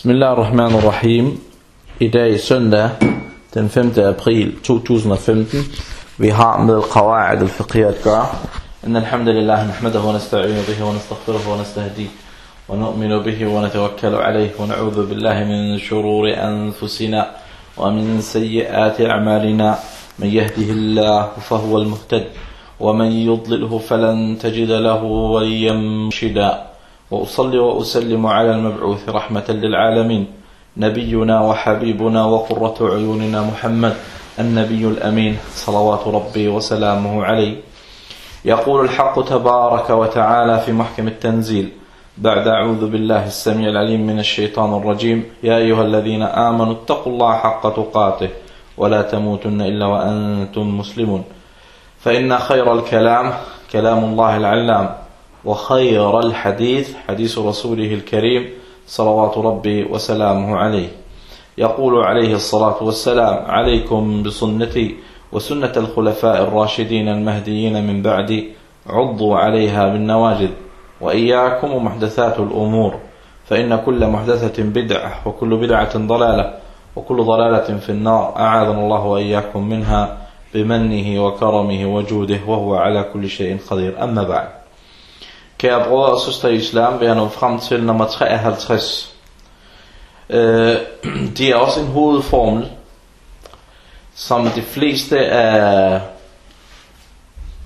Bismillah ar-Rahman ar-Rahim. I dag søndag, den 5. april 2015. Vi har med. إن الحمد لله نحمده ونستعين به ونستغفره ونستهديه ونؤمن به ونتوكل عليه ونعوذ بالله من شرور أنفسنا ومن سيئات أعمالنا من يهده الله فهو المهتد ومن يضلله فلن تجد له وليا مرشدا وأصلي وأسلم على المبعوث رحمة للعالمين نبينا وحبيبنا وقرة عيوننا محمد النبي الأمين صلوات ربي وسلامه عليه. يقول الحق تبارك وتعالى في محكم التنزيل بعد أعوذ بالله السميع العليم من الشيطان الرجيم يا أيها الذين آمنوا اتقوا الله حق تقاته ولا تموتن إلا وأنتم مسلمون. فإن خير الكلام كلام الله العلام. وخير الحديث حديث رسوله الكريم صلوات ربي وسلامه عليه. يقول عليه الصلاة والسلام عليكم بسنتي وسنة الخلفاء الراشدين المهديين من بعدي عضوا عليها بالنواجذ وإياكم ومحدثات الأمور فإن كل محدثة بدعة وكل بدعة ضلالة وكل ضلالة في النار أعاذنا الله وإياكم منها بمنه وكرمه وجوده وهو على كل شيء قدير. أما بعد. Kære brødre og søstre i islam, vil jeg nå frem til nummer 53. Øh, det er også en hovedformel, som de fleste af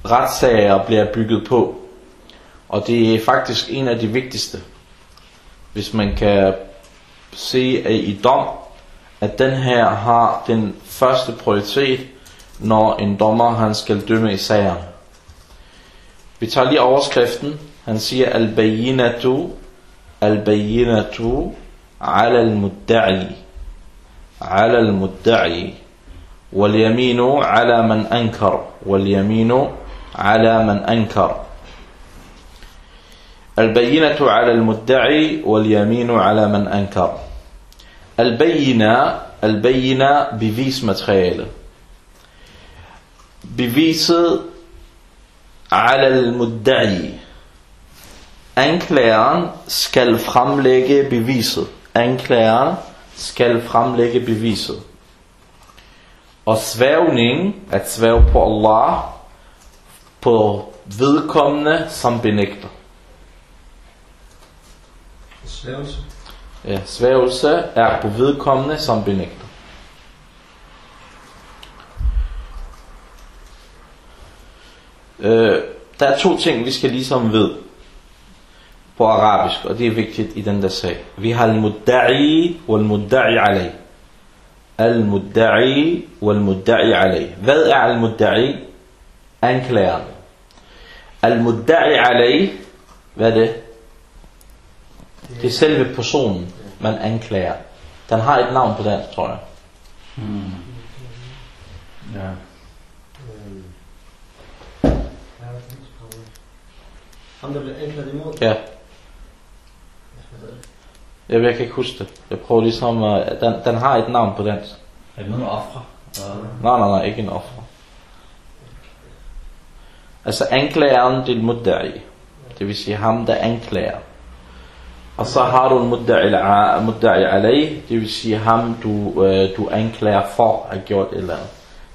retssager bliver bygget på. Og det er faktisk en af de vigtigste. Hvis man kan se at i dom, at den her har den første prioritet, når en dommer han skal dømme i sagerne. Vi tager lige overskriften. Siger, al-bayinatu, al-bayinatu, ala al-mudda'i, ala al-mudda'i. واليمين على من أنكر واليمين على من أنكر. البينة على المدعي واليمين على من أنكر. البينة البينة bevismateriale beviset على المدعي. Anklageren skal fremlægge beviset anklageren skal fremlægge beviset og svævning, at svæve på Allah, på vedkommende, som benægter. Svævelse. Ja, svævelse er på vedkommende, som benægter. Øh, der er to ting, vi skal ligesom ved på arabisk, og det er vigtigt i den der sag. Vi har al-mudda'i wal-mudda'i alayh. Al-Mudda'i wal-Mudda'i alayh. Hvad er Al-Mudda'i? Anklageren. Al-Mudda'i alayh, hvad er det? Det er selve personen, man anklager. Den har et navn på dansk, tror jeg. Hmm. Ja. Ham der bliver anklaget imod. Ja. Jeg, jeg kan ikke huske det. Jeg prøver ligesom at... Den, den har et navn på dansk. Er det noget ofre? Nej, nej, nej, ikke en offer. Altså anklageren til mudda'i. Det vil sige ham, der anklager. Og så har du en mudda'i alayh. Det vil sige ham, du, øh, du anklager for at have gjort et eller andet.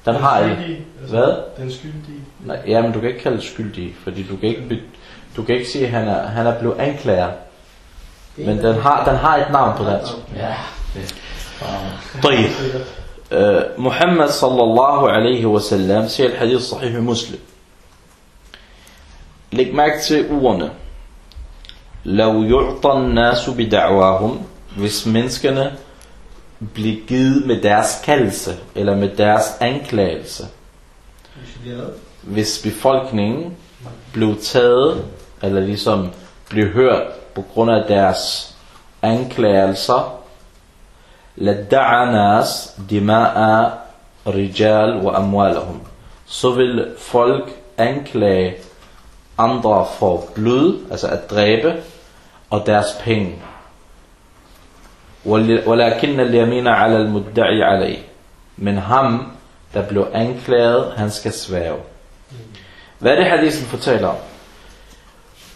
Den har et, skyldige, altså, Hvad? Den skyldige. Nej, ja, men du kan ikke kalde det skyldig, fordi du kan ikke, du kan ikke sige, at han er, han er blevet anklager. Men den har, den har et navn på dansk. Ja. طيب آه، محمد صلى الله عليه وسلم siger et hadith sahih muslim. Læg mærke til ordene. لو يعطى الناس بدعواهم hvis menneskene bliver givet med deres kaldelse eller med deres anklagelse Hvis de bliver lavet. hvis befolkningen blev taget eller ligesom blev hørt på grund af deres anklagelser لدعى ناس دماء رجال وأموالهم så vil folk anklage andre for blod, altså at dræbe, og deres penge. ولكن اليمين على المدعي عليه Men ham, der blev anklaget, han skal svæve. Hvad er det, hadisen fortæller om?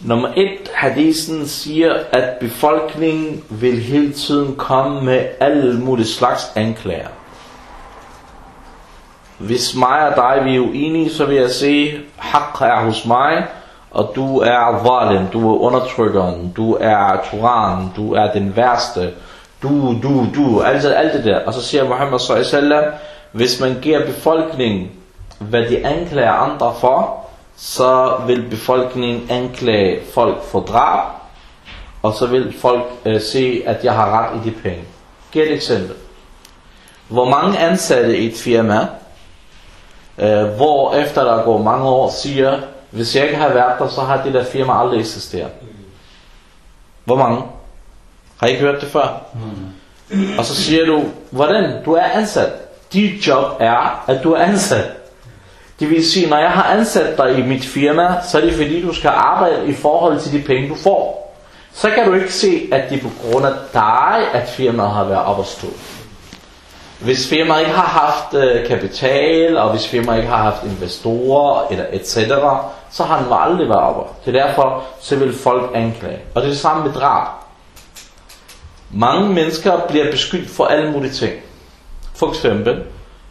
Nummer et, hadisen siger, at befolkningen vil hele tiden komme med alle mulige slags anklager. Hvis mig og dig vi er uenige, så vil jeg sige, haq er hos mig, og du er zalim, du er undertrykkeren, du er turan, du er den værste, du, du, du, alt, alt det der. Og så siger Muhammad sallallahu hvis man giver befolkningen, hvad de anklager andre for, så vil befolkningen anklage folk for drab, og så vil folk øh, se, at jeg har ret i de penge. Giv et eksempel. Hvor mange ansatte i et firma, øh, hvor efter der går mange år, siger, hvis jeg ikke har været der, så har det der firma aldrig eksisteret. Hvor mange? Har I ikke hørt det før? Mm. Og så siger du, hvordan? Du er ansat. Dit job er, at du er ansat. Det vil sige, når jeg har ansat dig i mit firma, så er det fordi, du skal arbejde i forhold til de penge, du får. Så kan du ikke se, at det er på grund af dig, at firmaet har været op at stå. Hvis firmaet ikke har haft øh, kapital, og hvis firmaet ikke har haft investorer, eller et cetera, så har den aldrig været oppe. Det er derfor, så vil folk anklage. Og det er det samme med drab. Mange mennesker bliver beskyldt for alle mulige ting. For eksempel,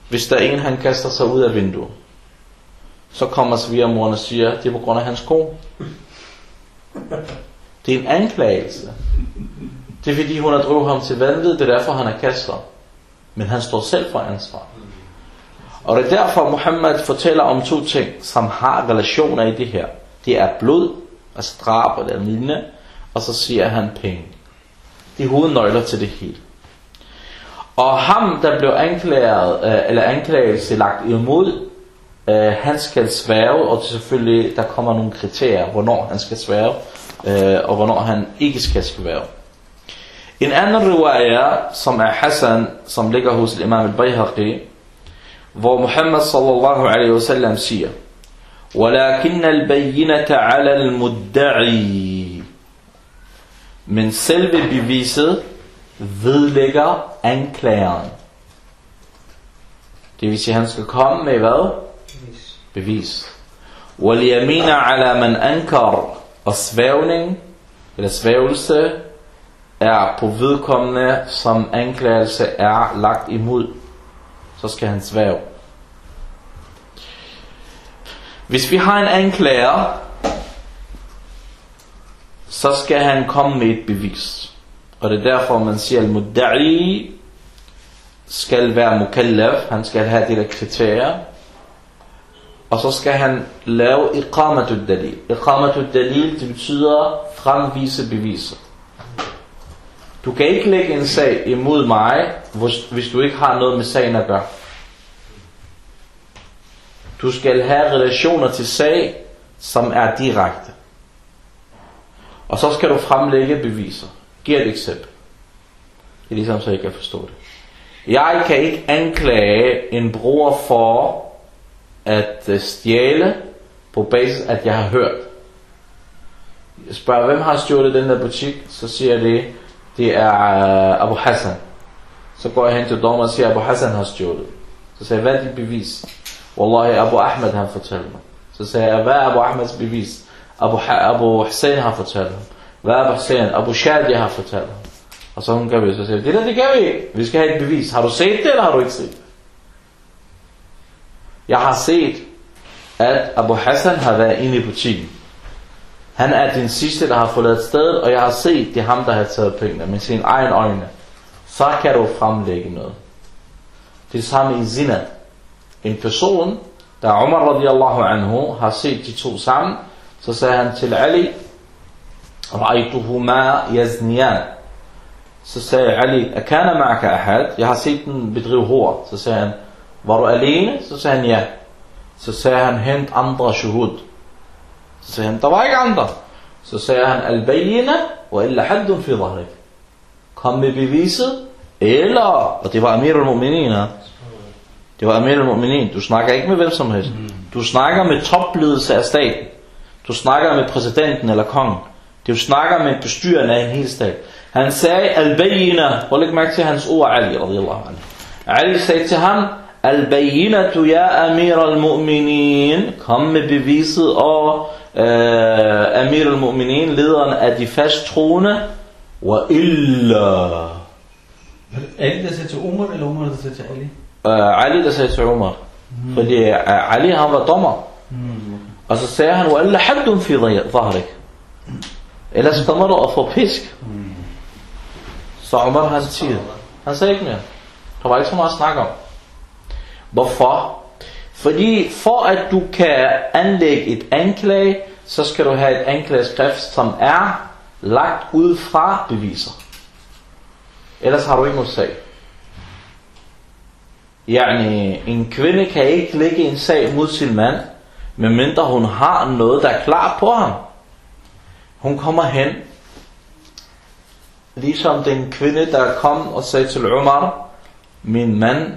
hvis der er en, han kaster sig ud af vinduet, så kommer svigermoren og siger, det er på grund af hans ko. Det er en anklagelse. Det er fordi, hun har drevet ham til vanvid, det er derfor, han er kaster. Men han står selv for ansvar. Og det er derfor, Muhammad fortæller om to ting, som har relationer i det her. Det er blod, altså drab eller lignende, og så siger han penge. Det hovednøgler til det hele. Og ham, der blev anklaget, øh, eller anklagelse lagt imod, øh, han skal sværge, og det er selvfølgelig, der kommer nogle kriterier, hvornår han skal sværge, øh, og hvornår han ikke skal sværge. En anden riwaya, som er Hassan, som ligger hos imam al-Bayhaqi, hvor Muhammad sallallahu alaihi wasallam siger, ولكن البينة على المدعي Men selve beviset vedlægger anklageren. Det vil sige, at han skal komme med hvad? Bevis. Bevis. وَالْيَمِينَ عَلَى مَنْ أَنْكَرْ Og svævning, eller svævelse, er på vedkommende, som anklagelse er lagt imod. Så skal han svæve. Hvis vi har en anklager, så skal han komme med et bevis. Og det er derfor, man siger, at al-mudda'i skal være mukallaf, han skal have de der kriterier, og så skal han lave iqamatul dalil. Iqamatul dalil, det betyder fremvise beviser. Du kan ikke lægge en sag imod mig, hvis, hvis du ikke har noget med sagen at gøre. Du skal have relationer til sag, som er direkte. Og så skal du fremlægge beviser. Giv et eksempel. Det er ligesom, så jeg kan forstå det. Jeg kan ikke anklage en bror for at øh, stjæle på basis, at jeg har hørt. Jeg spørger, hvem har stjålet den der butik? Så siger det, det er uh, Abu Hassan. Så går jeg hen til dommeren og siger, Abu Hassan har stjålet. Så siger jeg, hvad er dit bevis? Wallahi, Abu Ahmed han fortæller mig. Så siger jeg, hvad er Abu Ahmeds bevis? Abu, ha Abu Hussein har fortalt ham. Hvad er Abu Hussein? Abu Shadi har fortalt ham. Og så hun kan vi så siger, det der, det kan vi ikke. Vi skal have et bevis. Har du set det, eller har du ikke set det? Jeg har set, at Abu Hassan har været inde i butikken. Han er den sidste, der har forladt stedet, og jeg har set, det er ham, der har taget pengene med sine egne øjne. Så kan du fremlægge noget. Det er samme i zina. En person, der Umar radiallahu anhu har set de to sammen, så sagde han til Ali, Ra'aytuhuma yazniyan. Så sagde Ali, Akana ma'aka ahad? Jeg har set den bedrive hår. Så sagde han, var du alene? Så sagde han, ja. Så sagde han, hent andre shuhud. Så sagde han, der var ikke andre. Så sagde han, al-bayina, wa illa haddun fi dhahrik. Kom med beviset, eller, og det var Amir al-Mu'minin, ja. Det var Amir al-Mu'minin. Du snakker ikke med hvem som helst. Du snakker med topledelse af staten. Du snakker med præsidenten eller kongen. Du snakker med bestyrende af en hel stat. Han sagde, al-bayina, prøv lægge mærke til hans ord, Ali, radiyallahu anhu. Ali sagde til ham, al-bayinatu ya amir al-mu'minin, kom med beviset, og øh, Amir al-Mu'minin, lederen af de fast troende, wa illa. Ali, der sagde til Umar, eller Umar, der sagde til Ali? Øh, Ali, der sagde til Umar. Fordi øh, Ali, han var dommer. Mm. Og så sagde han, wa illa haddun fi dhahrik. Ellers kommer du at få pisk. Så Umar, han siger, han sagde ikke mere. Der var ikke så meget at snakke om. Hvorfor? Fordi for at du kan anlægge et anklage, så skal du have et anklageskrift, som er lagt ud fra beviser. Ellers har du ikke noget sag. Yani, en kvinde kan ikke lægge en sag mod sin mand, medmindre hun har noget, der er klar på ham. Hun kommer hen, ligesom den kvinde, der kom og sagde til Umar, min mand,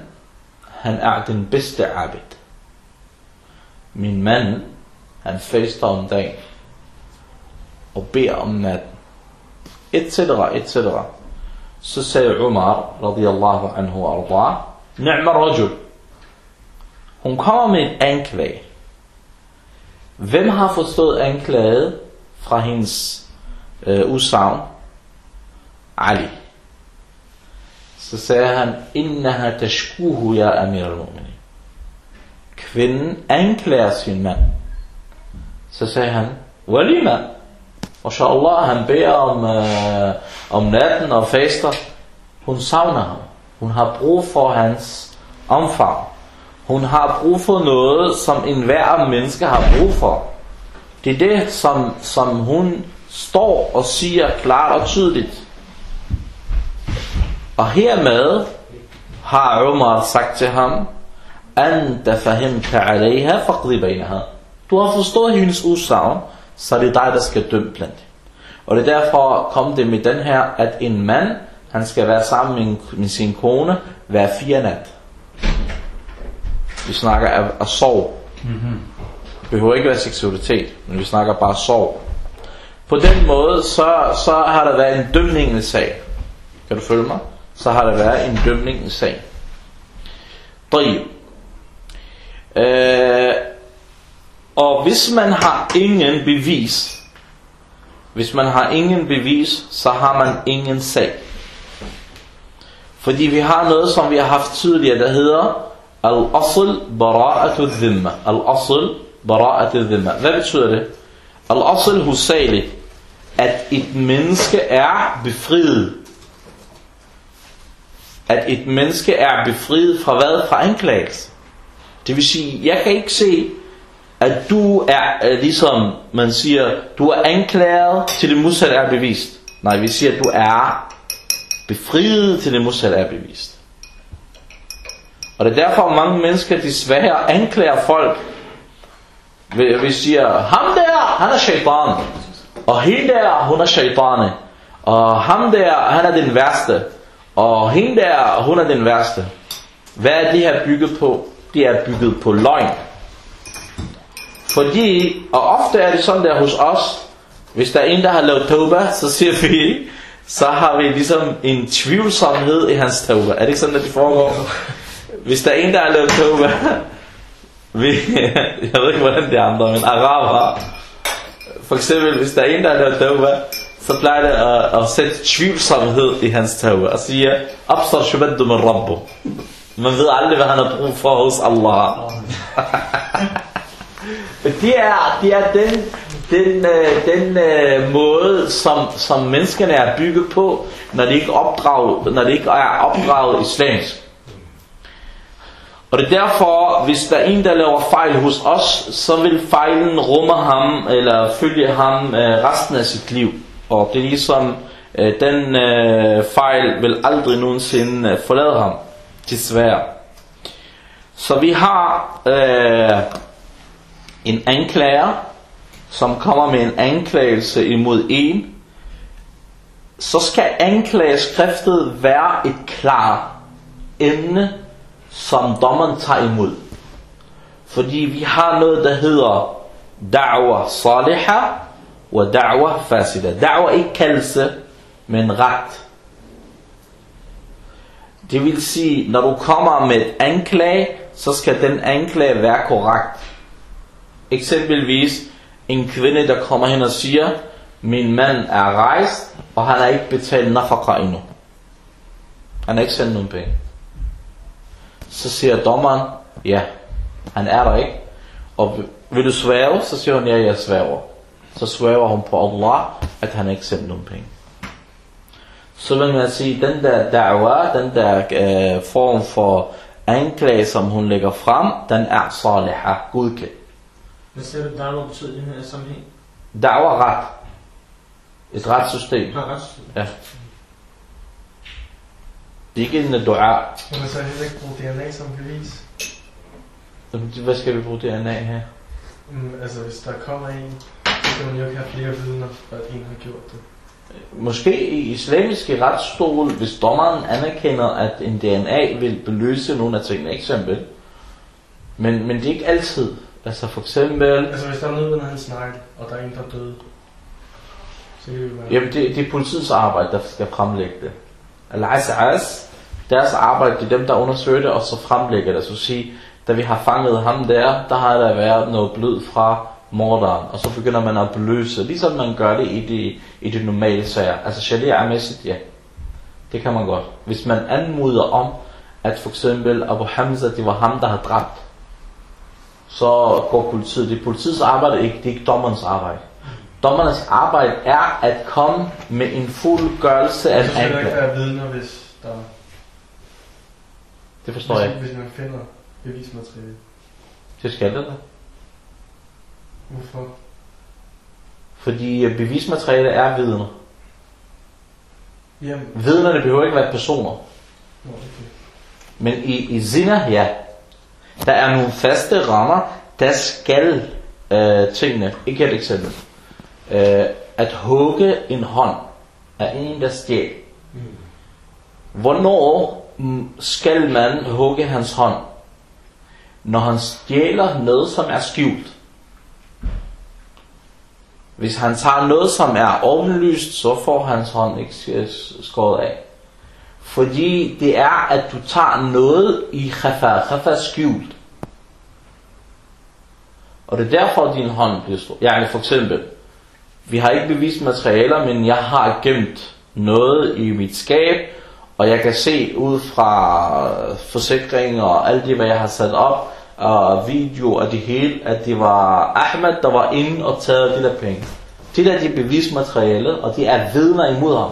han er den bedste abid. Min mand, han faster om dagen og beder om natten. Etc. etc. Så sagde Umar, radiyallahu anhu arda, Ni'ma rajul. Hun kommer med en anklage. Hvem har forstået anklaget fra hendes øh, usavn? Ali. Så sagde han, Innaha tashkuhu ya amir al Kvinden anklager sin mand. Så sagde han, Walima. Allah han beder om, øh, om natten og faster. Hun savner ham. Hun har brug for hans omfang. Hun har brug for noget, som enhver menneske har brug for. Det er det, som, som hun står og siger klart og tydeligt. Og hermed har Umar sagt til ham, Anta fahimta alayha faqdi bainaha. Du har forstået hendes udsagn, så det er dig, der skal dømme blandt dem. Og det er derfor kom det med den her, at en mand, han skal være sammen med, med sin kone hver fire nat. Vi snakker af, af sove. Mm-hmm. Det behøver ikke være seksualitet, men vi snakker bare sov. På den måde, så, så har der været en dømningens sag. Kan du følge mig? så har der været en dømningens sag. Driv. Øh, og hvis man har ingen bevis, hvis man har ingen bevis, så har man ingen sag. Fordi vi har noget, som vi har haft tidligere, der hedder Al-Asl Bara'atu Dhimma. Al-Asl Bara'atu Dhimma. Hvad betyder det? Al-Asl Husali, at et menneske er befriet at et menneske er befriet fra hvad? Fra anklagelse. Det vil sige, jeg kan ikke se, at du er, ligesom man siger, du er anklaget til det modsatte er bevist. Nej, vi siger, at du er befriet til det modsatte er bevist. Og det er derfor, mange mennesker desværre anklager folk. Vi, vi siger, ham der, han er shaitan. Og hende der, hun er shaitane. Og ham der, han er den værste. Og hende der, hun er den værste. Hvad er det her bygget på? Det er bygget på løgn. Fordi, og ofte er det sådan der hos os, hvis der er en, der har lavet tauba, så siger vi, så har vi ligesom en tvivlsomhed i hans tauba. Er det ikke sådan, at det foregår? Hvis der er en, der har lavet tauba, vi, jeg ved ikke, hvordan det er andre, men araber, for eksempel, hvis der er en, der har lavet tauba, så plejer det at, at sætte tvivlsomhed i hans tauba, og siger, Absar shubaddu min rabbu. Man ved aldrig, hvad han har brug for hos Allah. Det er, det er den, den, øh, den øh, måde, som, som menneskene er bygget på, når de ikke, opdraget, når de ikke er opdraget islamsk. Og det er derfor, hvis der er en, der laver fejl hos os, så vil fejlen rumme ham, eller følge ham øh, resten af sit liv. Og det er ligesom, øh, den øh, fejl vil aldrig nogensinde øh, forlade ham, desværre. Så vi har øh, en anklager, som kommer med en anklagelse imod en, så skal anklageskriftet være et klart emne, som dommeren tager imod. Fordi vi har noget, der hedder da'wa salihah, og da'wa fasida. Da'wa ikke kaldelse, men ret. Det vil sige, når du kommer med et anklage, så skal den anklage være korrekt. Eksempelvis, en kvinde, der kommer hen og siger, min mand er rejst, og han har ikke betalt nafaka endnu. Han har ikke sendt nogen penge. Så siger dommeren, ja, han er der ikke. Og vil du svære? Så siger hun, ja, jeg sværger. Så sværger hun på Allah, at han ikke sendt nogen penge. Så vil man sige, den der da'wa, den der øh, form for anklage, som hun lægger frem, den er saliha, godkendt. Hvad siger du, der betyder i den her sammenhæng? Da'wa ret. Et retssystem. Har ret. Ja. Det er ikke en dua. Kan man så heller ikke bruge DNA som bevis? Hvad skal vi bruge DNA her? Mm, altså hvis der kommer en, skal man jo ikke have flere vidner, for at en har gjort det. Måske i islamiske retsstol, hvis dommeren anerkender, at en DNA vil beløse nogle af tingene, eksempel. Men, men det er ikke altid. Altså for eksempel, Altså hvis der er noget med hans negl, og der er en, der er død, så kan det være... jamen det, det er politiets arbejde, der skal fremlægge det. Al-As'as, deres arbejde, det er dem, der undersøger det, og så fremlægger det. Så sige, da vi har fanget ham der, der har der været noget blod fra morderen, og så begynder man at beløse, ligesom man gør det i de, i de normale sager. Altså sharia-mæssigt, ja. Det kan man godt. Hvis man anmoder om, at for eksempel Abu Hamza, det var ham, der har dræbt, så går politiet. Det er politiets arbejde, ikke, det er ikke dommerens arbejde. Dommernes arbejde er at komme med en fuldgørelse af Så en skal ikke anklage. være vidner, hvis der... Det forstår jeg hvis, ikke. hvis man finder bevismateriale. Det skal det da. Hvorfor? Fordi øh, bevismateriale er vidner. Jamen, Vidnerne behøver ikke være personer. nå, okay. Men i, i zina, ja. Der er nogle faste rammer, der skal øh, tingene. Ikke et eksempel. Øh, at hugge en hånd af en, der stjæl. Hvornår mm, skal man hugge hans hånd? Når han stjæler noget, som er skjult. Hvis han tager noget, som er åbenlyst, så får hans hånd ikke skåret af. Fordi det er, at du tager noget i khafa. Khafa er skjult. Og det er derfor, din hånd bliver stor. Ja, for eksempel, vi har ikke bevist materialer, men jeg har gemt noget i mit skab, og jeg kan se ud fra forsikringer og alt det, hvad jeg har sat op, og video og det hele, at det var Ahmed, der var inde og taget de der penge. Det der, de er bevismateriale, og de er vidner imod ham.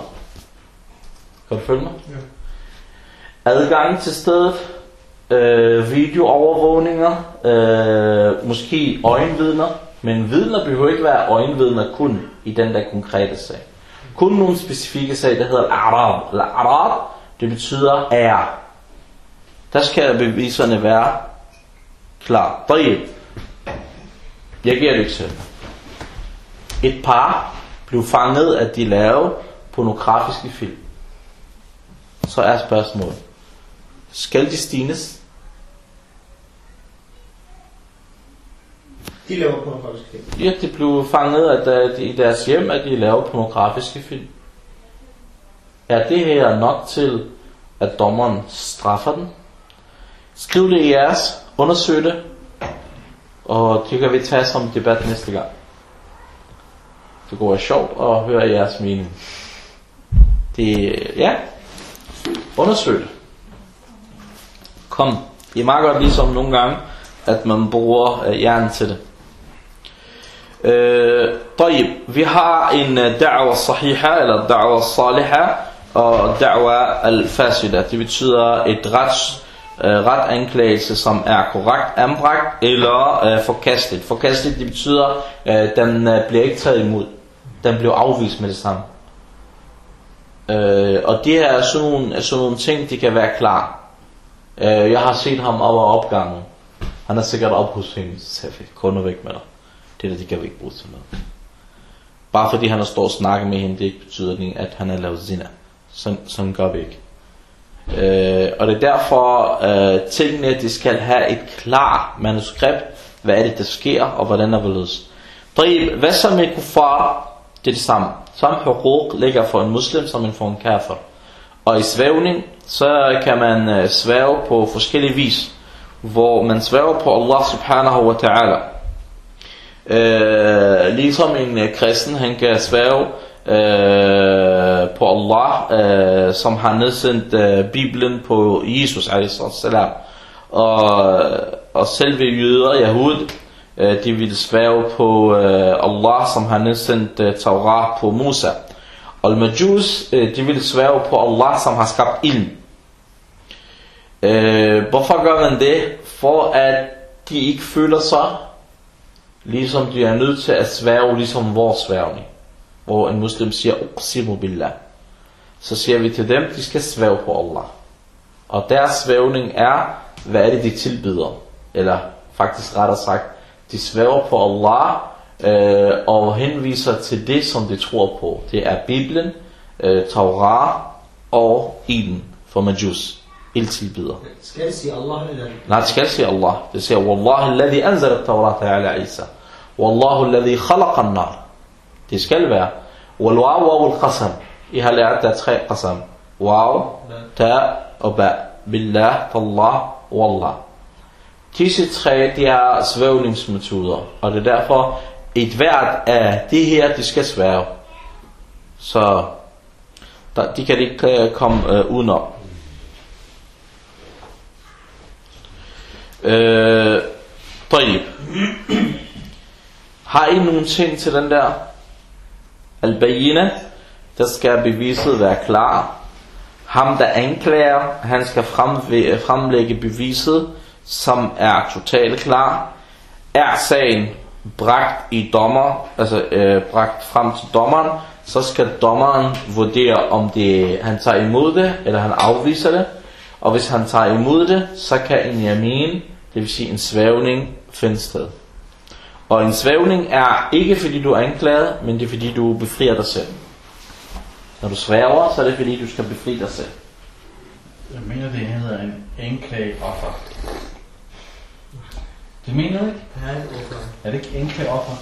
Kan du følge mig? Ja. Adgang til stedet, øh, videoovervågninger, øh, måske øjenvidner, men vidner behøver ikke være øjenvidner kun i den der konkrete sag. Kun nogle specifikke sag, der hedder al-arab. Al-arab, det betyder ære. Der skal beviserne være klar. Tayyib. Jeg giver et eksempel. Et par blev fanget, at de lavede pornografiske film. Så er spørgsmålet. Skal de stines? De laver faktisk film. Ja, de blev fanget at, at i deres hjem, at de laver pornografiske film. Er det her nok til, at dommeren straffer den? Skriv det i jeres, undersøg det, og det kan vi tage som debat næste gang. Det går være sjovt at høre jeres mening. Det, ja, undersøg det. Kom, det er meget godt ligesom nogle gange, at man bruger øh, hjernen til det. Øh, طيب, vi har en øh, da'wa sahiha, eller da'wa saliha, og da'wa al-fasida. Det betyder et rets, øh, retanklagelse, som er korrekt anbragt, eller øh, forkastet. Forkastet, det betyder, øh, den øh, bliver ikke taget imod. Den bliver afvist med det samme. Øh, og det her er sådan nogle, sådan nogle ting, de kan være klar. Øh, jeg har set ham over opgangen. Han er sikkert op hos hende, så kun væk med dig. Det der, det kan vi ikke bruge til noget. Bare fordi han har stået og snakket med hende, det ikke betyder at han har lavet zina. Sådan, sådan gør vi ikke. Øh, og det er derfor, øh, tingene, de skal have et klart manuskript. Hvad er det, der sker, og hvordan er hvorledes. طيب, hvad så med kuffar? Det er det samme. Samme hukuk ligger for en muslim, som en for en kafir. Og i svævning, så kan man øh, svæve på forskellige vis. Hvor man svæver på Allah subhanahu wa ta'ala. Øh, ligesom en øh, kristen, han kan sværge øh, på Allah, øh, som har nedsendt øh, Bibelen på Jesus a.s. Og, og selve jøder, Yahud, øh, de vil sværge på øh, Allah, som har nedsendt øh, Torah på Musa. Og Majus, øh, de vil sværge på Allah, som har skabt ild. Øh, hvorfor gør man det? For at de ikke føler sig, ligesom de er nødt til at sværge, ligesom vores sværgning. Hvor en muslim siger, Uqsimu billah. Så siger vi til dem, de skal svæve på Allah. Og deres svævning er, hvad er det, de tilbyder? Eller faktisk rettere sagt, de svæver på Allah øh, og henviser til det, som de tror på. Det er Bibelen, øh, Torah og Iden for Majus. Ildtilbyder. Skal det sige Allah eller Nej, det skal sige Allah. Det siger, Wallahi alladhi anzal at-Tawrat ala Isa. Wallahu alladhi khalaqa an-nar. Det skal være. Wal waw og al qasam. I har lært, der tre qasam. Wow, ta og ba. Billah, tallah, wallah. Disse tre, de er svævningsmetoder. Og det er derfor, et hvert af det her, de skal svæve. Så der, de kan ikke uh, komme øh, uh, udenom. Øh, Har I nogle ting til den der? Al-Bayina, der skal beviset være klar. Ham der anklager, han skal fremlægge beviset, som er totalt klar. Er sagen bragt i dommer, altså øh, bragt frem til dommeren, så skal dommeren vurdere, om det, han tager imod det, eller han afviser det. Og hvis han tager imod det, så kan en yamin, det vil sige en svævning, finde sted. Og en svævning er ikke fordi du er anklaget, men det er fordi du befrier dig selv. Når du svæver, så er det fordi du skal befri dig selv. Jeg mener, det hedder en anklageoffer. Det mener du ikke? Hvorfor? Er det ikke anklageoffer?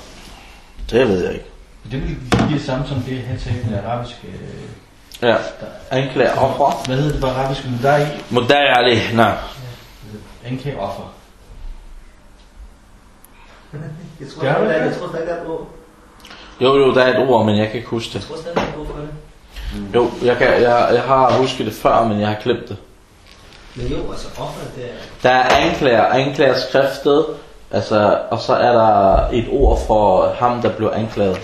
Det ved jeg ikke. Det vil give det samme som det her til den arabiske... øh, Ja. Anklager offer. Hvad hedder det på arabisk? Mudai? Modai Ali. Nej. Anklageoffer. Jeg tror, Det er der, det. er- jeg tror, der er et ord. Jo, jo, der er et ord, men jeg kan ikke huske det. Jeg tror, der er et ord for det. Jo, jeg, kan, jeg, jeg har husket det før, men jeg har glemt det. Men jo, altså offer, det er... Der er anklager, anklager skriftet, altså, og så er der et ord for ham, der blev anklaget.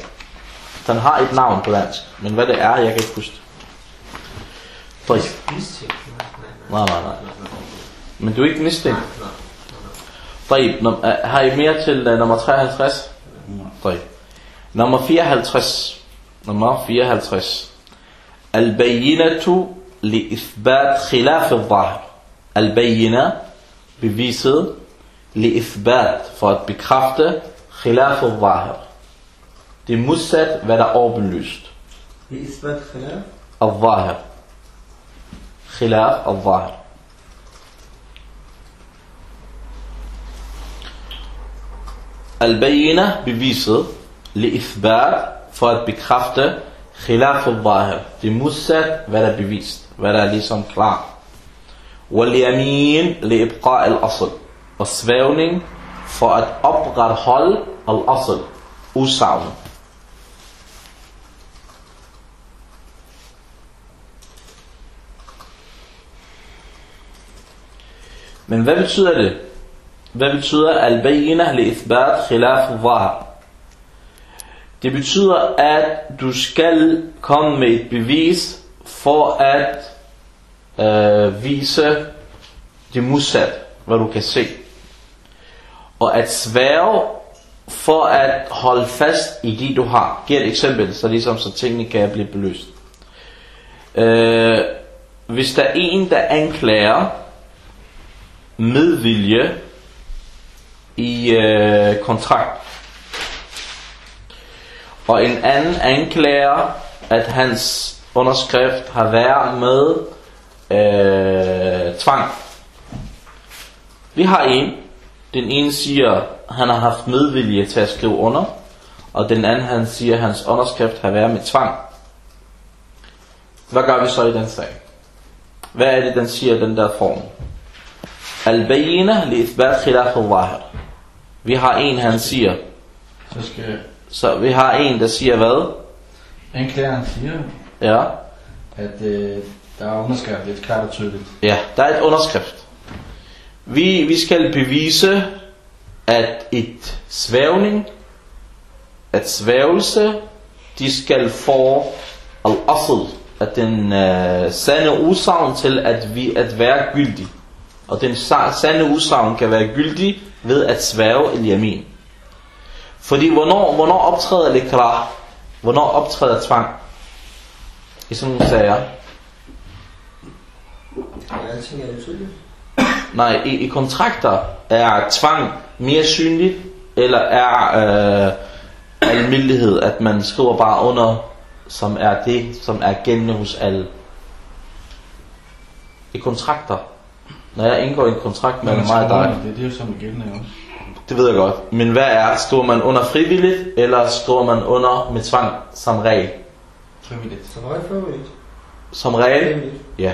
Den har et navn på dansk, men hvad det er, jeg kan ikke huske det. Mistænkt. Nej, nej, nej. Men du er ikke mistænkt. Nej, nej. طيب num- øh, har I mere til uh, nummer 53? طيب nummer 54 nummer 54 البينة لإثبات خلاف الظاهر البينة beviset لإثبات for at bekræfte خلاف الظاهر det er modsat hvad der er overbelyst لإثبات خلاف الظاهر خلاف الظاهر البينة بيفيس لإثبات فات بكرافت خلاف الظاهر. في موسى ولا بيفيس ولا ليسون كلار واليمين لإبقاء الأصل. وسفيرنين فات أبغر حل الأصل. أوسعون Men hvad betyder det? Hvad betyder al-bayina li-ithbat khilaf al Det betyder, at du skal komme med et bevis for at øh, vise det modsat, hvad du kan se. Og at svære for at holde fast i det, du har. Giv et eksempel, så ligesom så tingene kan blive belyst. Øh, hvis der er en, der anklager medvilje i øh, kontrakt. Og en anden anklager, at hans underskrift har været med øh, tvang. Vi har en. Den ene siger, han har haft medvilje til at skrive under. Og den anden han siger, at hans underskrift har været med tvang. Hvad gør vi så i den sag? Hvad er det, den siger, den der form? Al-bayina li ithbat khilaf al-zahir. Vi har en, han siger, Så skal Så vi har en, der siger hvad? anklageren siger, Ja. at øh, der er underskrevet lidt klart og tydeligt. Ja, der er et underskrift. Vi, vi skal bevise, at et svævning, at svævelse, de skal få al-asl, at den øh, sande udsagn til at, vi, at være gyldig. Og den sa- sande udsagn kan være gyldig ved at svæve el yamin. Fordi hvornår, hvornår optræder likrah? Hvornår optræder tvang? I sådan nogle sager. Er. Nej, i, i kontrakter er tvang mere synligt, eller er øh, almindelighed, at man skriver bare under, som er det, som er gældende hos alle. I kontrakter. Når jeg indgår en kontrakt mellem mig og dig, Det, det er jo som gældende også. det ved jeg godt. Men hvad er, skriver man under frivilligt, eller skriver man under med tvang som regel? Frivilligt. Så højt frivilligt. Som regel? Frivilligt. Ja.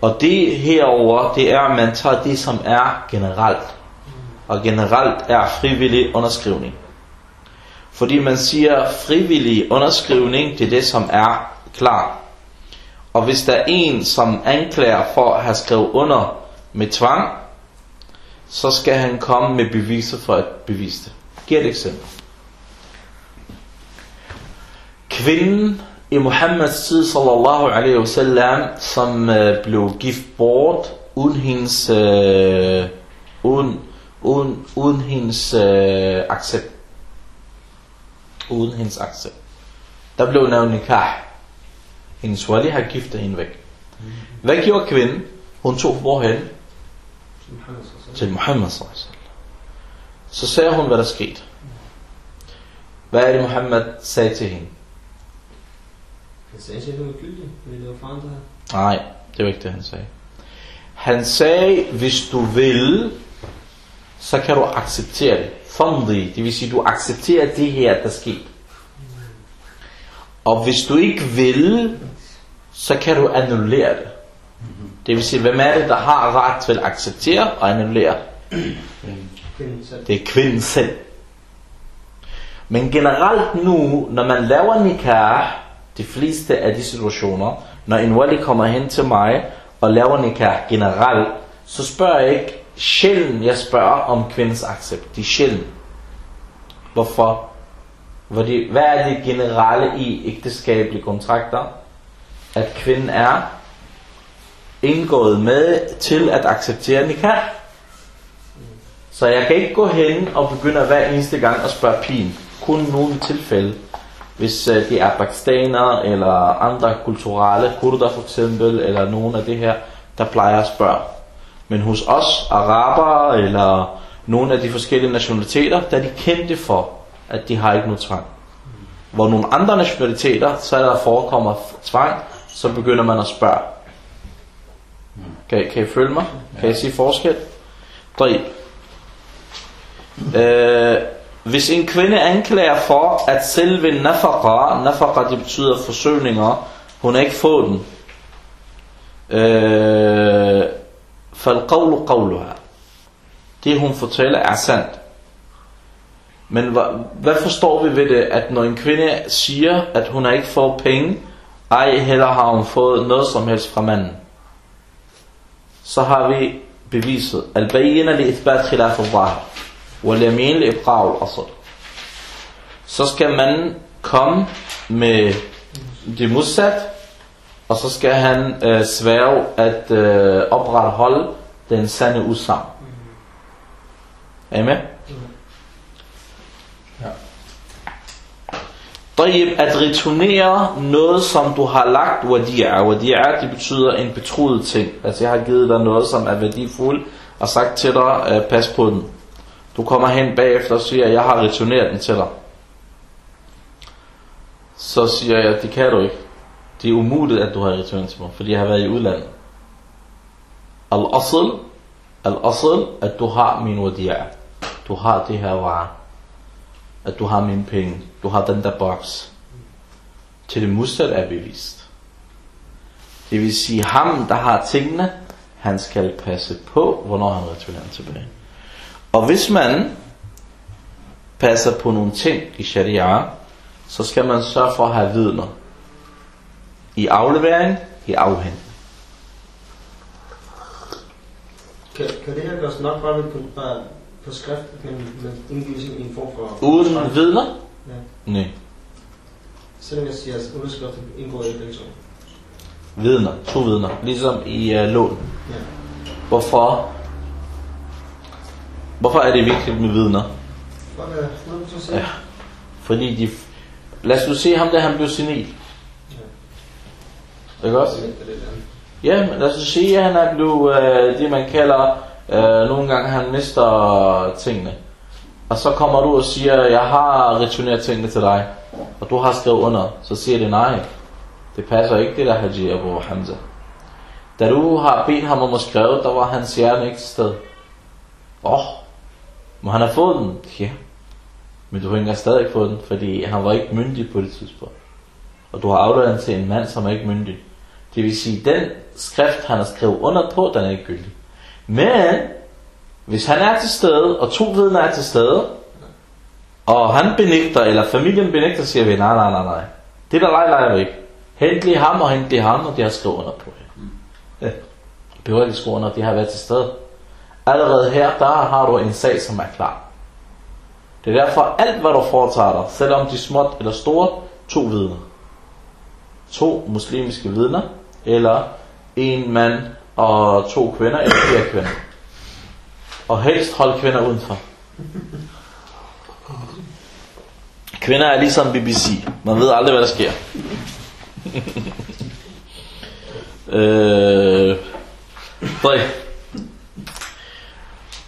Og det herover, det er, at man tager det, som er generelt. Og generelt er frivillig underskrivning. Fordi man siger, frivillig underskrivning, det er det, som er klar. Og hvis der er en, som anklager for at have skrevet under med tvang, så skal han komme med beviser for at bevise det. Giv et eksempel. Kvinden i Muhammeds tid, sallallahu alaihi wasallam, som øh, blev gift bort uden hendes, øh, uden, uden, uden hendes øh, accept. Uden hendes accept. Der blev nævnt nikah. Hendes wali har giftet hende væk. Hvad gjorde kvinden? Hun tog hvorhen? Til Muhammed. Så sagde hun, hvad der skete. Hvad er det, Muhammed sagde til hende? Han sagde at du var gyldig, fordi det var faren, der. Nej, det var ikke det, han sagde. Han sagde, hvis du vil, så kan du acceptere det. Famdi, det vil sige, du accepterer det her, der sker. Og hvis du ikke vil, så kan du annullere det. Det vil sige, hvem er det, der har ret til at acceptere og annullere? Det er kvinden selv. Men generelt nu, når man laver nikah, de fleste af de situationer, når en wali kommer hen til mig og laver nikah generelt, så spørger jeg ikke sjældent, jeg spørger om kvindens accept. De er sjældent. Hvorfor? Fordi, hvad er det generelle i ægteskabelige kontrakter? At kvinden er indgået med til at acceptere nikah. Så jeg kan ikke gå hen og begynde hver eneste gang at spørge pigen. Kun nogle tilfælde. Hvis uh, det er pakistanere eller andre kulturelle, kurder for eksempel, eller nogen af det her, der plejer at spørge. Men hos os, araber eller nogle af de forskellige nationaliteter, der er de kendte for, at de har ikke noget tvang. Hvor nogle andre nationaliteter, så er der forekommer tvang, så begynder man at spørge. Kan, kan I følge mig? Kan I sige forskel? Drib. Øh, hvis en kvinde anklager for, at selve nafaqa, nafaqa det betyder forsøgninger, hun har ikke fået den. Øh, فالقول قولها det hun fortæller er sandt men hvad, hvad forstår vi ved det at når en kvinde siger at hun har ikke fået penge ej heller har hun fået noget som helst fra manden Så har vi beviset al-bayyina li ithbat khilaf al-zahir wal-yamin li ibqa' al-asl så skal man komme med det modsat og så skal han øh, sværge at øh, opretholde den sande udsagn. Er I med? Ja. طيب, at returnere noget, som du har lagt wadi'a. Wadi'a, det betyder en betroet ting. Altså, jeg har givet dig noget, som er værdifuld, og sagt til dig, øh, pas på den. Du kommer hen bagefter og siger, jeg har returneret den til dig. Så siger jeg, det kan du ikke. Det er umuligt, at du har returneret til mig, fordi jeg har været i udlandet. Al-asl, al-asl, at du har min wadi'a. Du har det her vare. At du har mine penge. Du har den der boks. Til det modsat er bevist. Det vil sige, ham der har tingene, han skal passe på, hvornår han returnerer tilbage. Og hvis man passer på nogle ting i sharia, så skal man sørge for at have vidner. I aflevering, i afhæng. Kan, kan det her gøres nok bare, ved, bare på skrift, men, men indgives i en form for... Uden vidner? Ja. Nej. Selvom jeg siger, at underskriften indgår i begge to. Vidner. To vidner. Ligesom i uh, lån. Ja. Hvorfor? Hvorfor er det vigtigt med vidner? Er du siger? Ja. Fordi de... Lad os nu se ham der, han blev senil. Ikke også? Er. Ja, men lad os sige, at han er blevet øh, det, man kalder, øh, nogle gange han mister tingene. Og så kommer du og siger, jeg har returneret tingene til dig, og du har skrevet under. Så siger det nej. Det passer ikke, det der Haji Abu Hamza. Da du har bedt ham om at skrive, der var hans hjerne ikke til sted. Åh, oh, må han have fået den? Ja. Men du har ikke engang stadig fået den, fordi han var ikke myndig på det tidspunkt. Og du har afleveret den til en mand, som er ikke myndig. Det vil sige, den skrift, han har skrevet under på, den er ikke gyldig. Men, hvis han er til stede, og to vidner er til stede, og han benægter, eller familien benægter, siger vi, nej, nej, nej, nej. Det der leg, leger vi ikke. Hent lige ham, og hent lige ham, og de har skrevet under på det. Ja. Behøver ikke skrive under, de har været til stede. Allerede her, der har du en sag, som er klar. Det er derfor, alt hvad du foretager dig, selvom de er småt eller store, to vidner. To muslimske vidner, eller en mand og to kvinder, eller fire kvinder. Og helst holde kvinder udenfor. Kvinder er ligesom BBC. Man ved aldrig, hvad der sker. øh, Drøg.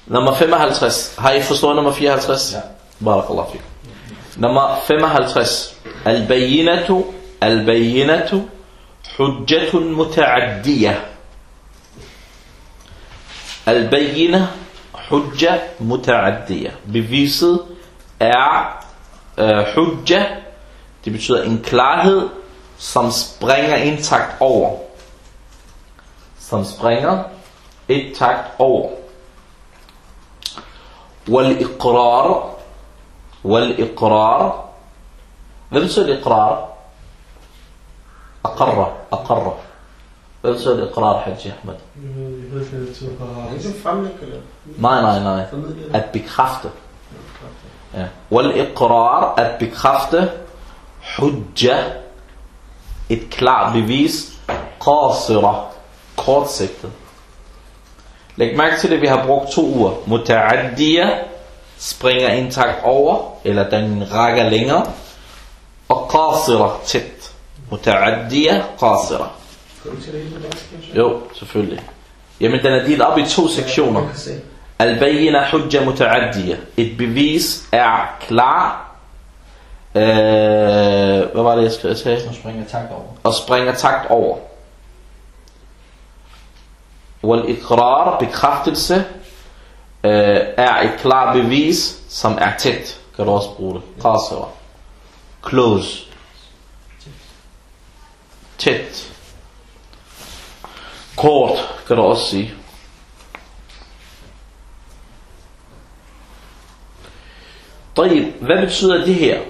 Nummer 55. Har I forstået nummer 54? Ja. Barakallah fik. Nummer 55. Al-bayinatu, al-bayinatu, hujjatun muta'addiyah. Al-bayina, hujja muta'addiyah. Beviset er uh, hujja, det betyder en klarhed, som springer en takt over. Som springer et takt over. والإقرار والإقرار hvad betyder إقرار أقر أقر فلسو الإقرار حجي أحمد Nein, nein, nein. Het bekrachtigt. Ja. والإقرار het bekrachtigt حجة het klaar bewijs قاصرة kortsigtet. Læg mærke til det, vi har brugt to uger. Muta'addiya springer en tak over, eller den rækker længere. Og qasira tæt. Muta'addiya qasira. Jo, selvfølgelig. Jamen, den er delt op i to sektioner. Al-bayina hujja muta'addiya. Et bevis er klar. Øh, hvad var det, jeg skrev til? Nu springer takt over. og springer takt over. Wal-iqrar, bekræftelse, øh, er et klart bevis, som er tæt. Kan du også bruge det. Qasira. Close. Tæt. Kort kan du også sige. Hvad betyder det her?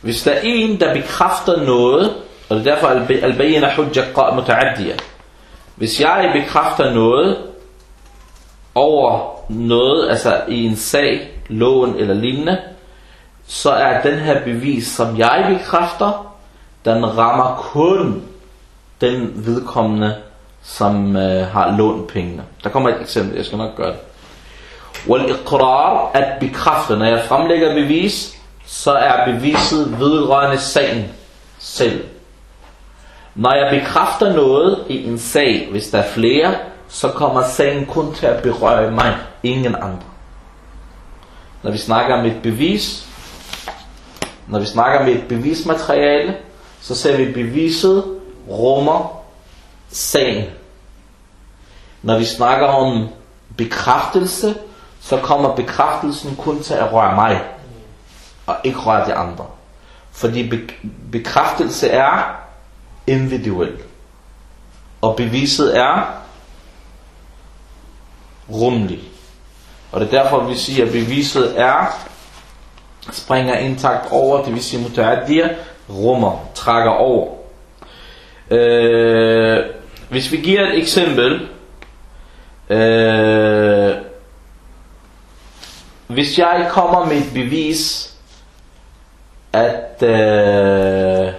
Hvis der er en, der bekræfter noget, og det er derfor, al-bayna hujjaqqa muta'addiya. Hvis jeg bekræfter noget over noget, altså i en sag, loven eller lignende, så er den her bevis, som jeg bekræfter, den rammer kun den vedkommende, som øh, har lånt pengene. Der kommer et eksempel, jeg skal nok gøre det. Wal-iqrar, at bekræfte. Når jeg fremlægger bevis, så er beviset vedrørende sagen selv. Når jeg bekræfter noget i en sag, hvis der er flere, så kommer sagen kun til at berøre mig, ingen andre. Når vi snakker om et bevis, når vi snakker om et bevismateriale, så ser vi beviset rummer sagen. Når vi snakker om bekræftelse, så kommer bekræftelsen kun til at røre mig, og ikke røre de andre. Fordi be- bekræftelse er individuel. Og beviset er rummelig. Og det er derfor, vi siger, at beviset er, springer intakt over, det vil sige, muta'addiya, rummer, trækker over. Øh, hvis vi giver et eksempel, øh, hvis jeg kommer med et bevis, at øh,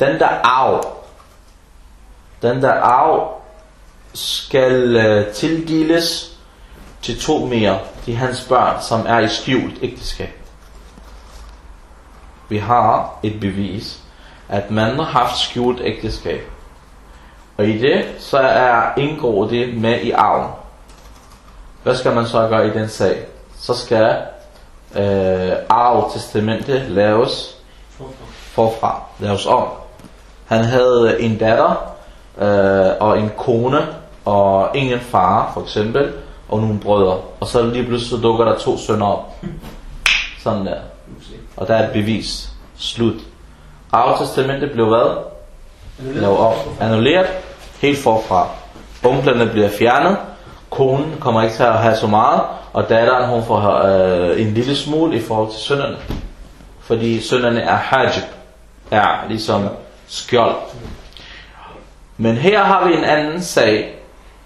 den der arv, den der arv skal øh, tildeles til to mere, de hans børn, som er i skjult ægteskab. Vi har et bevis, at man har haft skjult ægteskab. Og i det, så er indgår det med i arven. Hvad skal man så gøre i den sag? Så skal øh, arv testamentet laves forfra, laves om. Han havde en datter øh, og en kone og ingen far for eksempel og nogle brødre. Og så lige pludselig dukker der to sønner op. Sådan der. Og der er et bevis. Slut. Aftestamentet blev hvad? Lavet om. Annulleret. Helt forfra. Bunklerne bliver fjernet. Konen kommer ikke til at have så meget. Og datteren hun får øh, en lille smule i forhold til sønderne. Fordi sønderne er hajib. Er ligesom skjold. Men her har vi en anden sag.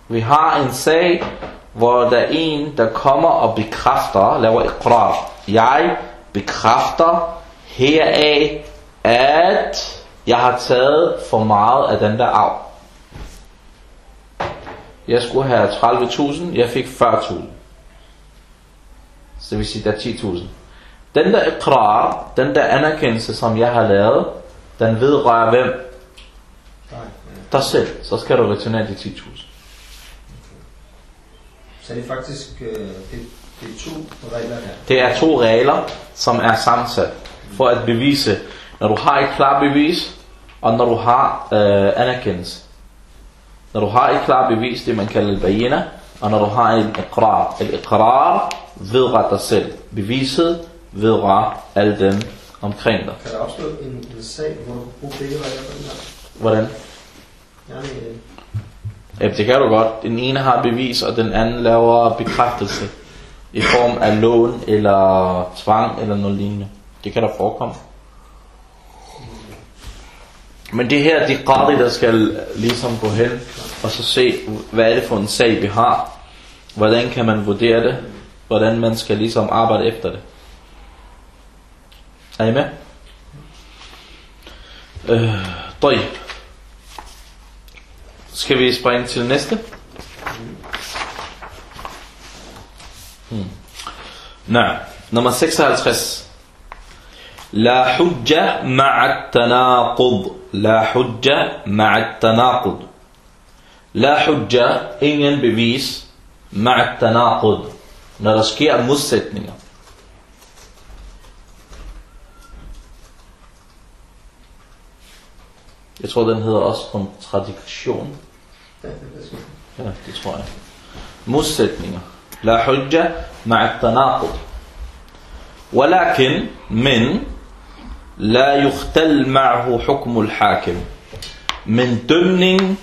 Vi har en sag, hvor der er en, der kommer og bekræfter, laver ikrar. Jeg bekræfter heraf, at jeg har taget for meget af den der arv. Jeg skulle have 30.000, jeg fik 40.000. Så det vil sige, der er 10.000. Den der ikrar, den der anerkendelse, som jeg har lavet, den vedrører hvem? Dig selv. Så skal du returnere de 10.000. Så det er faktisk øh, det, det er to regler her. Det er to regler, som er sammensat for at bevise, når du har et klart bevis, og når du har øh, anerkendelse. Når du har et klart bevis, det man kalder al og når du har en iqrar. El iqrar vedrører dig selv. Beviset vedrører alle dem omkring dig. Kan der opstå en, en sag, hvor du bruger begge regler på den her? Hvordan? Jeg er øh, Ja, det kan du godt. Den ene har bevis, og den anden laver bekræftelse i form af lån eller tvang eller noget lignende. Det kan der forekomme. Men det her, det er Qadi, der skal ligesom gå hen og så se, hvad er det for en sag, vi har. Hvordan kan man vurdere det? Hvordan man skal ligesom arbejde efter det. Er I med? Øh, døj. Skal vi springe til næste? Hmm. Nej, nummer 56. لا حجة مع التناقض لا حجة مع التناقض لا حجة ingen bevis مع التناقض når der sker modsætninger Jeg tror den hedder også kontradiktion Ja, det tror jeg. Modsætninger. لا حجة مع التناقض. ولكن من لا يختل معه حكم الحاكم. من تمنين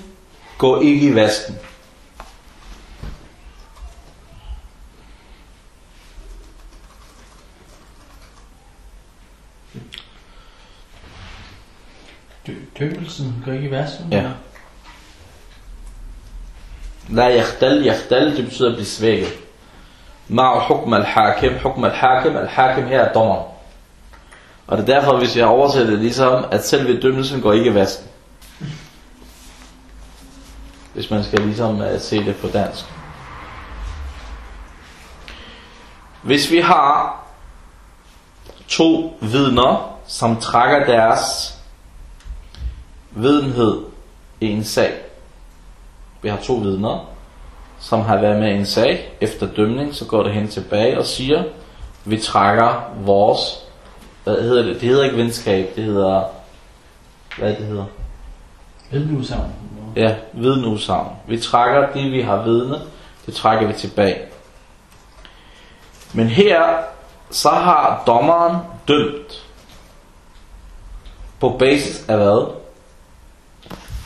كو إيجي فاسن Tømmelsen kan ikke være sådan ja. La yakhtal, yakhtal, det betyder at blive svækket. Ma'a hukm al-hakim, hukm al-hakim, al-hakim her er dommer. Og det er derfor, hvis jeg oversætter det ligesom, at selve dømmelsen går ikke i vasken. Hvis man skal ligesom uh, se det på dansk. Hvis vi har to vidner, som trækker deres videnhed i en sag. Vi har to vidner, som har været med i en sag. Efter dømning, så går det hen tilbage og siger, vi trækker vores, hvad hedder det? Det hedder ikke venskab, det hedder, hvad det hedder? Vidneudsagn. Ja, vidneudsagn. Vi trækker det, vi har vidne, det trækker vi tilbage. Men her, så har dommeren dømt på basis af hvad?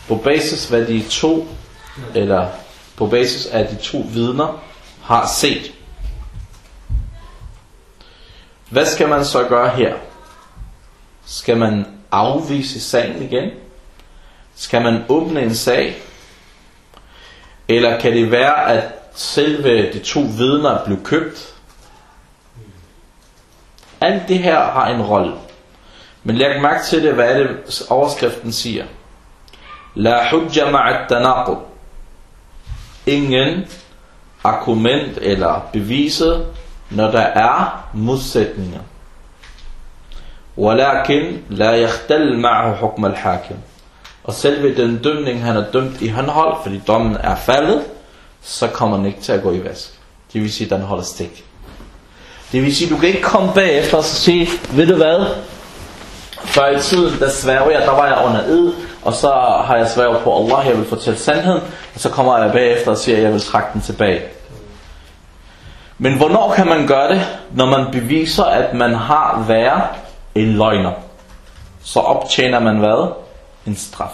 På basis hvad de to, eller på basis af de to vidner har set. Hvad skal man så gøre her? Skal man afvise sagen igen? Skal man åbne en sag? Eller kan det være, at selve de to vidner blev købt? Alt det her har en rolle. Men læg mærke til det, hvad er det overskriften siger. La hujja ma'at tanaqud Ingen argument eller beviset, når der er modsætninger. ولكن لا يختل معه حكم الحاكم og selve den dømning han er dømt i håndhold fordi dommen er faldet så kommer den ikke til at gå i vask det vil sige at den holder stik det vil sige du kan ikke komme bagefter og sige ved du hvad før i tiden der sværger jeg der var jeg under ed og så har jeg svært på Allah jeg vil fortælle sandheden og så kommer jeg bagefter og siger at jeg vil trække den tilbage men hvornår kan man gøre det når man beviser at man har været en løgner så optjener man hvad? En straf.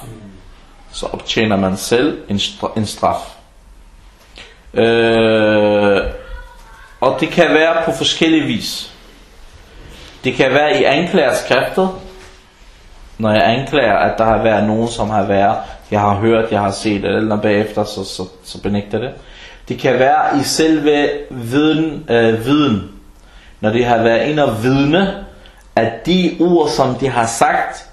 Så optjener man selv en, stra- en straf. Øh, og det kan være på forskellige vis. Det kan være i anklagerskriftet, når jeg anklager, at der har været nogen, som har været, jeg har hørt, jeg har set, eller bagefter, så, så, så benægter det. Det kan være i selve viden, øh, viden når det har været en af vidne, at de ord, som de har sagt,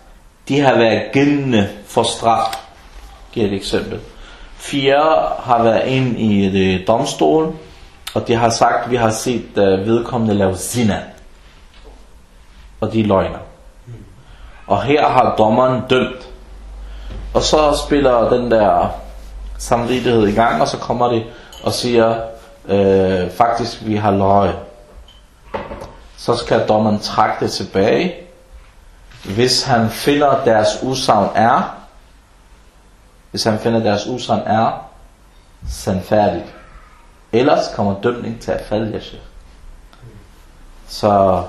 de har været gældende for straf. Giver et eksempel. Fire har været ind i det øh, domstol, og de har sagt, at vi har set øh, vedkommende lave zina. Og de løgner. Og her har dommeren dømt. Og så spiller den der samvittighed i gang, og så kommer de og siger, øh, faktisk vi har løjet så skal dommeren trække det tilbage, hvis han finder deres usavn er, hvis han finder deres usavn er sandfærdigt. Ellers kommer dømning til at falde, jeg siger. Så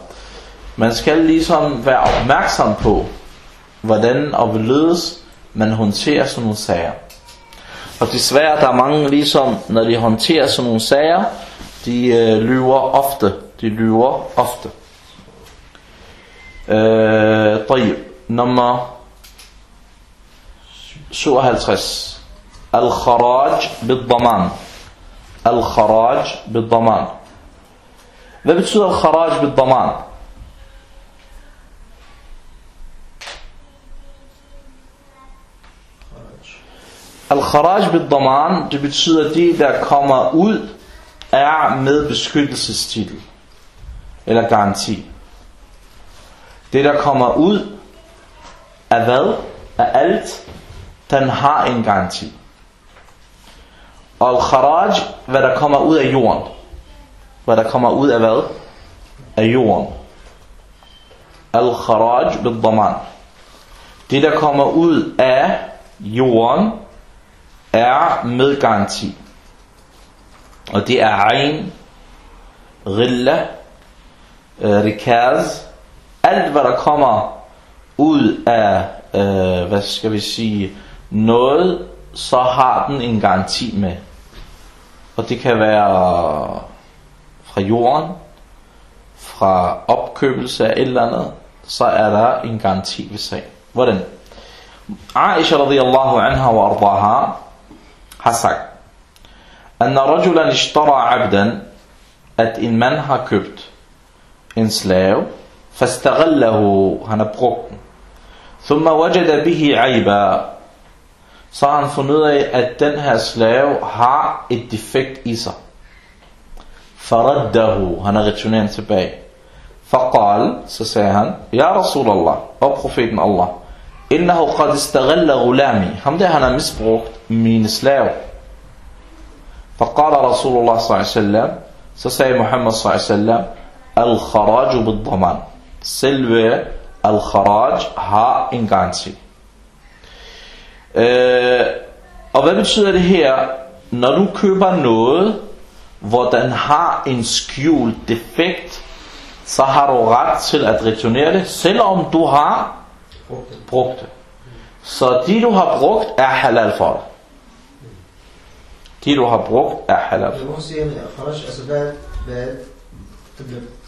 man skal ligesom være opmærksom på, hvordan og hvorledes man håndterer sådan nogle sager. Og desværre, der er mange ligesom, når de håndterer sådan nogle sager, de øh, lyver ofte de lyver ofte. Øh, طيب, nummer 57. Al-Kharaj bid-Daman. Al-Kharaj bid-Daman. Hvad betyder Al-Kharaj bid-Daman? Al-Kharaj bid-Daman, det betyder at de, der kommer ud, er med beskyttelsestitel eller garanti. Det der kommer ud af hvad? Af alt, den har en garanti. Og al-kharaj, hvad der kommer ud af jorden. Hvad der kommer ud af hvad? Af jorden. Al-kharaj bid-Daman. Det der kommer ud af jorden er med garanti. Og det er ein, rilla, øh, rikaz, alt hvad der kommer ud af, øh, hvad skal vi sige, noget, så har den en garanti med. Og det kan være fra jorden, fra opkøbelse af et eller andet, så er der en garanti ved sagen. Hvordan? Aisha radiyallahu anha wa ardaha har sagt, أن رجلا اشترى عبدا at en mand har købt en slave, فاستغله, han har brugt den. ثم وجد به عيبا, så har han fundet af, at den her slave har et defekt i sig. فرده, han har returneret tilbage. فقال, så sagde han, Ja Rasulallah, og profeten Allah, إنه قد استغل غلامي, ham der han har misbrugt mine slave. فقال رسول الله صلى الله عليه وسلم, så sagde Muhammad صلى الله عليه وسلم, Al-Kharaj bid-Daman. Selve Al-Kharaj har en garanti. Øh, og hvad betyder det her? Når du køber noget, hvor den har en skjult defekt, så har du ret til at returnere det, selvom du har brugt det. Så de du har brugt er halal for dig. De du har brugt er halal for dig.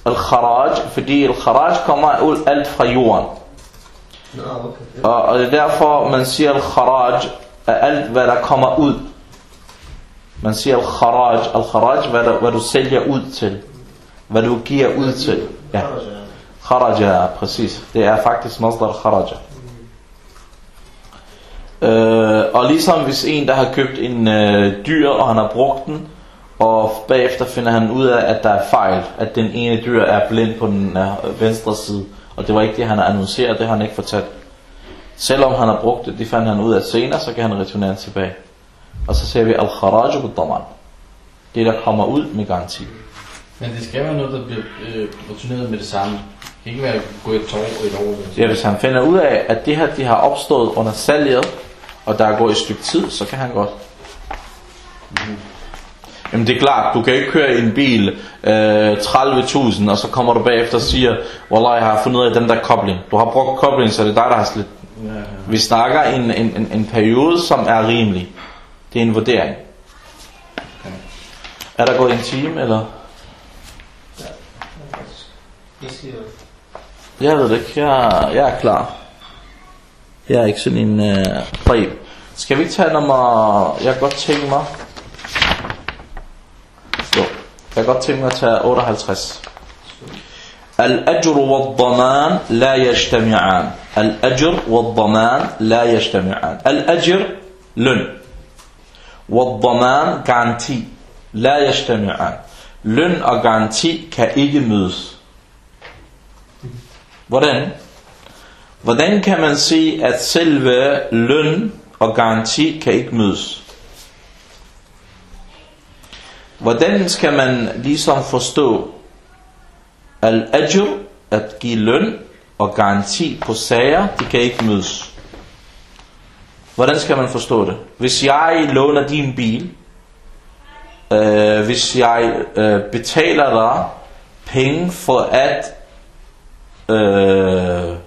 Al-kharaj, fordi al-kharaj kommer ud alt fra jorden. Og, det er derfor, man siger al-kharaj er alt, hvad der kommer ud. Man siger al-kharaj, al-kharaj, hvad, hvad du sælger ud til. Hvad du giver ud til. Ja. Kharaja, præcis. Det er faktisk masdar kharaja. Øh, og ligesom hvis en, der har købt en øh, dyr, og han har brugt den, og bagefter finder han ud af, at der er fejl, at den ene dyr er blind på den øh, venstre side, og det var ikke det, han har annonceret, det har han ikke fortalt. Selvom han har brugt det, det fandt han ud af senere, så kan han returnere den tilbage. Og så ser vi al-kharaj bid-daman. Det, der kommer ud med garanti. Men det skal være noget, der bliver øh, returneret med det samme. Det kan ikke være at gå et år et år. Ja, hvis han finder ud af, at det her de har opstået under salget, og der er gået et stykke tid, så kan han godt. Jamen det er klart, du kan ikke køre en bil øh, 30.000, og så kommer du bagefter og siger, Wallah, jeg har fundet ud af den der kobling. Du har brugt kobling, så det er dig, der har slet. Ja, ja. Vi snakker en, en, en, en periode, som er rimelig. Det er en vurdering. Er der gået en time, eller? Det siger Jeg ved det ikke. Jeg, jeg er klar. Jeg er ikke sådan en øh, brev. Skal vi ikke tage nummer... Jeg kan godt tænke mig... Jo. Jeg kan godt tænke mig at tage 58. الأجر والضمان لا يجتمعان الأجر والضمان لا يجتمعان الأجر løn والضمان garanti لا يجتمعان løn og garanti kan ikke mødes Hvordan? Hvordan kan man sige, at selve løn og garanti kan ikke mødes? Hvordan skal man ligesom forstå al-ajr, at give løn og garanti på sager, de kan ikke mødes? Hvordan skal man forstå det? Hvis jeg låner din bil, øh, hvis jeg øh, betaler dig penge for at øh,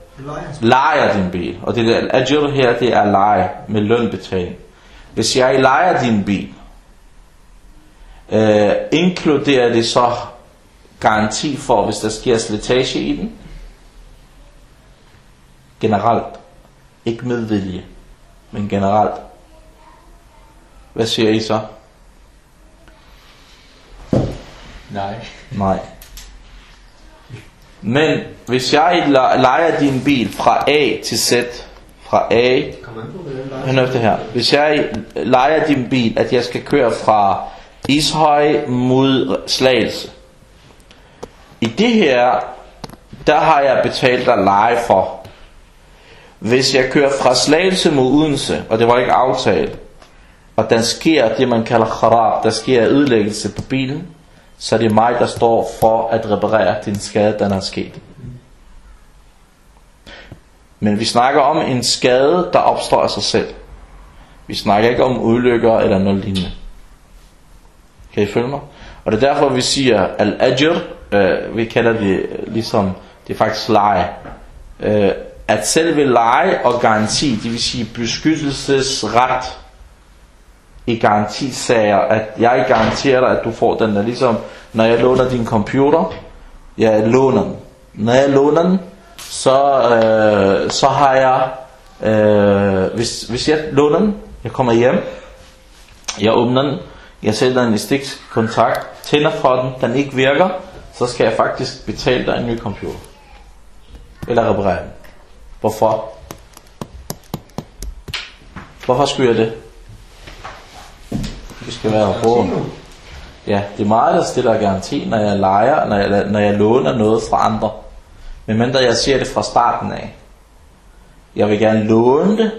lejer din bil. Og det der ajr her, det er leje med lønbetaling. Hvis jeg lejer din bil, øh, inkluderer det så garanti for, hvis der sker slitage i den? Generelt. Ikke med vilje, men generelt. Hvad siger I så? Nej. Nej. Men hvis jeg leger lejer din bil fra A til Z, fra A, hør efter her. Hvis jeg lejer din bil, at jeg skal køre fra Ishøj mod Slagelse. I det her, der har jeg betalt dig leje for. Hvis jeg kører fra Slagelse mod Odense, og det var ikke aftalt, og der sker det, man kalder kharab, der sker ødelæggelse på bilen, så er det mig, der står for at reparere den skade, den er sket. Men vi snakker om en skade, der opstår af sig selv. Vi snakker ikke om ulykker eller noget lignende. Kan I følge mig? Og det er derfor, vi siger al-ajr, øh, vi kalder det ligesom, det er faktisk leje. Øh, at selve leje og garanti, det vil sige beskyttelsesret i garantisager, at jeg garanterer dig, at du får den der, ligesom når jeg låner din computer, jeg låner den. Når jeg låner den, så, øh, så har jeg, øh, hvis, hvis jeg låner den, jeg kommer hjem, jeg åbner den, jeg sætter den i stikkontakt, tænder for den, den ikke virker, så skal jeg faktisk betale dig en ny computer. Eller reparere den. Hvorfor? Hvorfor skulle jeg det? Det skal være på. Ja, det er meget, der stiller garanti, når jeg leger, når jeg, når jeg låner noget fra andre. Men mindre jeg siger det fra starten af. Jeg vil gerne låne det,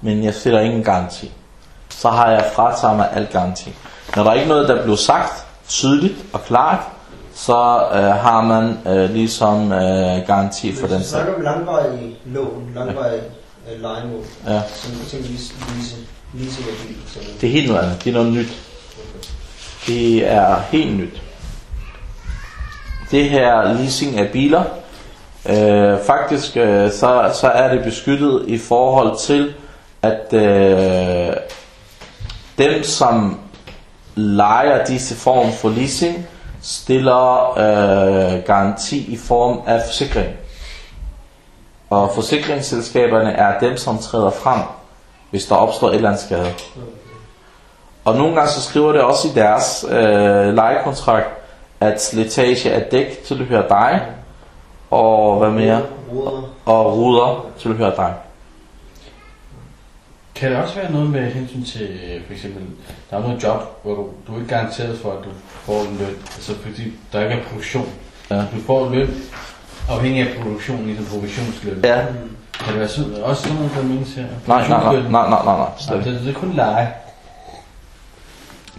men jeg stiller ingen garanti. Så har jeg frataget mig al garanti. Når der er ikke noget, der bliver sagt tydeligt og klart, så øh, har man øh, ligesom øh, garanti for den sag. snakker om langvarige lån, langvarige øh, lejemål, Ja. som eksempelvis lease, leasing Det er helt noget andet. Det er noget nyt. Det er helt nyt. Det her leasing af biler, øh, faktisk øh, så, så er det beskyttet i forhold til, at øh, dem som lejer disse form for leasing, stiller øh, garanti i form af forsikring. Og forsikringsselskaberne er dem, som træder frem, hvis der opstår et eller andet skade. Og nogle gange så skriver det også i deres øh, lejekontrakt, at slitage af dæk tilhører dig, og hvad mere? Ruder. Og ruder tilhører dig. Kan det også være noget med hensyn til, for eksempel, der er noget job, hvor du, du er ikke garanteret for, at du får en løn, altså fordi der ikke er produktion. Ja. Du får løn afhængig af produktionen, ligesom provisionsløn. Ja. Kan det være sådan, også sådan noget, der menes her? Nej, nej, nej, nej, nej, nej, nej. Nej, det, det er kun leje.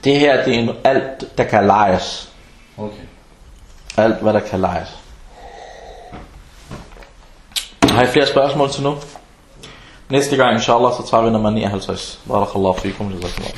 Det her, det er alt, der kan lejes. Okay. Alt, hvad der kan lejes. Har I flere spørgsmål til nu? Næste gang, inshallah, så tager vi nummer 59. Barakallahu fikum. Jazakallahu.